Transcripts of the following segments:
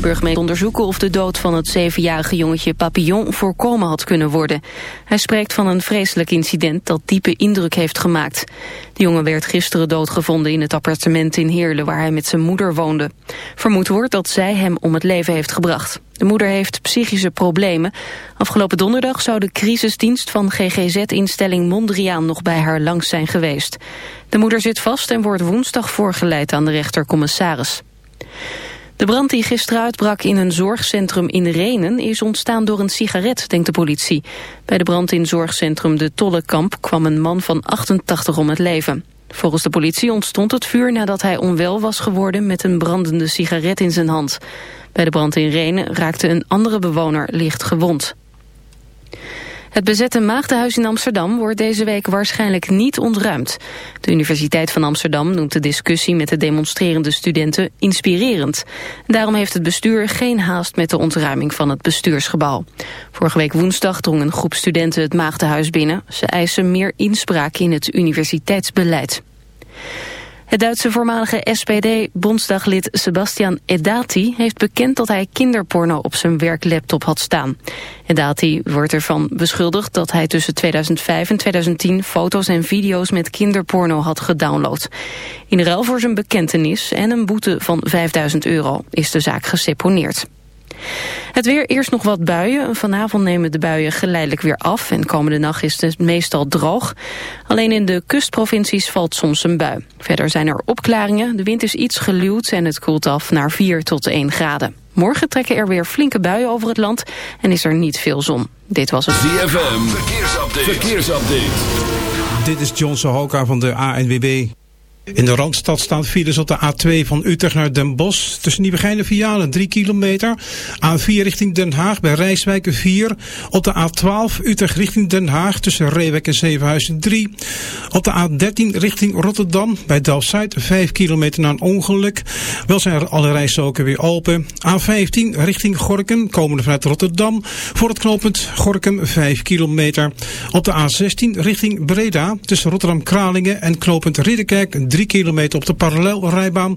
Burgemeester onderzoeken of de dood van het zevenjarige jongetje Papillon voorkomen had kunnen worden. Hij spreekt van een vreselijk incident dat diepe indruk heeft gemaakt. De jongen werd gisteren doodgevonden in het appartement in Heerlen waar hij met zijn moeder woonde. Vermoed wordt dat zij hem om het leven heeft gebracht. De moeder heeft psychische problemen. Afgelopen donderdag zou de crisisdienst van GGZ-instelling Mondriaan nog bij haar langs zijn geweest. De moeder zit vast en wordt woensdag voorgeleid aan de rechtercommissaris. De brand die gisteren uitbrak in een zorgcentrum in Renen is ontstaan door een sigaret, denkt de politie. Bij de brand in zorgcentrum De Tollekamp kwam een man van 88 om het leven. Volgens de politie ontstond het vuur nadat hij onwel was geworden met een brandende sigaret in zijn hand. Bij de brand in Renen raakte een andere bewoner licht gewond. Het bezette Maagdenhuis in Amsterdam wordt deze week waarschijnlijk niet ontruimd. De Universiteit van Amsterdam noemt de discussie met de demonstrerende studenten inspirerend. Daarom heeft het bestuur geen haast met de ontruiming van het bestuursgebouw. Vorige week woensdag drong een groep studenten het Maagdenhuis binnen. Ze eisen meer inspraak in het universiteitsbeleid. Het Duitse voormalige SPD-bondsdaglid Sebastian Edati heeft bekend dat hij kinderporno op zijn werklaptop had staan. Edati wordt ervan beschuldigd dat hij tussen 2005 en 2010 foto's en video's met kinderporno had gedownload. In ruil voor zijn bekentenis en een boete van 5000 euro is de zaak geseponeerd. Het weer, eerst nog wat buien. Vanavond nemen de buien geleidelijk weer af en komende nacht is het meestal droog. Alleen in de kustprovincies valt soms een bui. Verder zijn er opklaringen, de wind is iets geluwd en het koelt af naar 4 tot 1 graden. Morgen trekken er weer flinke buien over het land en is er niet veel zon. Dit was het ZFM, verkeersupdate. verkeersupdate. Dit is John Sohoka van de ANWB. In de Randstad staan files op de A2 van Utrecht naar Den Bosch. Tussen Nieuwegein en Vianen 3 kilometer. A4 richting Den Haag bij Rijswijk 4. Op de A12 Utrecht richting Den Haag tussen Reewek en Zevenhuizen 3. Op de A13 richting Rotterdam bij Delft-Zuid 5 kilometer na een ongeluk. Wel zijn alle rijstroken weer open. A15 richting Gorkum komende vanuit Rotterdam. Voor het knooppunt Gorkum 5 kilometer. Op de A16 richting Breda tussen Rotterdam-Kralingen en knooppunt Ridderkerk 3 kilometer op de parallelrijbaan.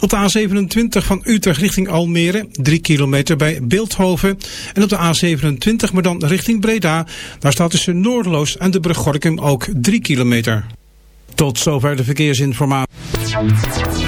Op de A27 van Utrecht richting Almere, 3 kilometer bij Beeldhoven. En op de A27, maar dan richting Breda, daar staat tussen Noordeloos en de brug Gorkum ook 3 kilometer. Tot zover de verkeersinformatie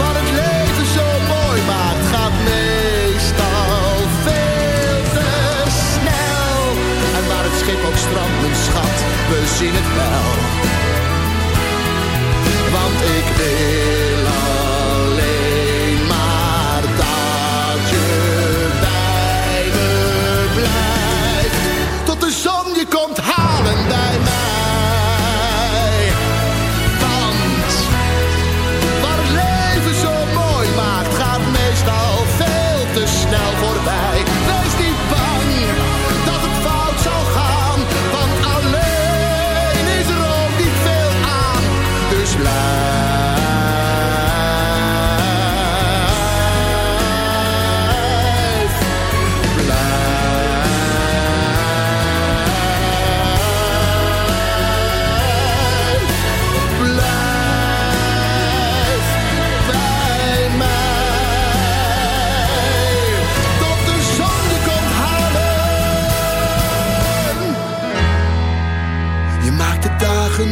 Wat het leven zo mooi maakt, gaat meestal veel te snel. En waar het schip ook strandt, mijn schat, we zien het wel. Want ik wil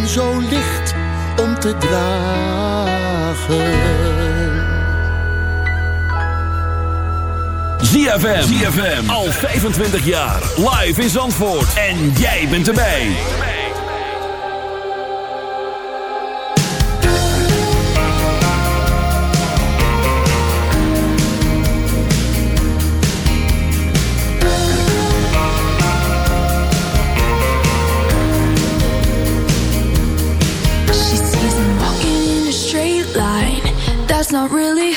zo licht om te dragen. ZFM. ZFM. Al 25 jaar. Live in Zandvoort. En jij bent erbij.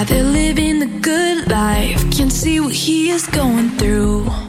Yeah, they're living the good life, can't see what he is going through.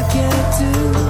forget to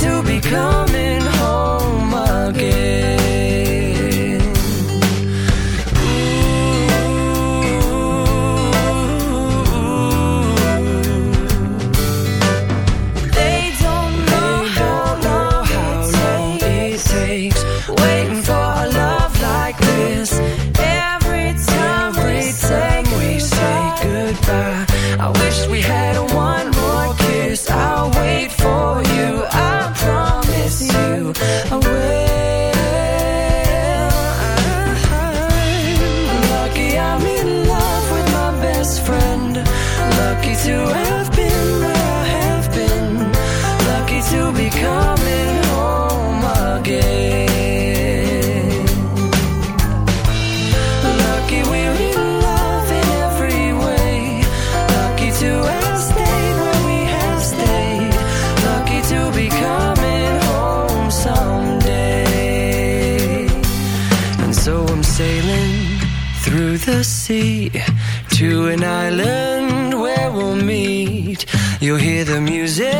to be coming home again. island where we'll meet. You'll hear the music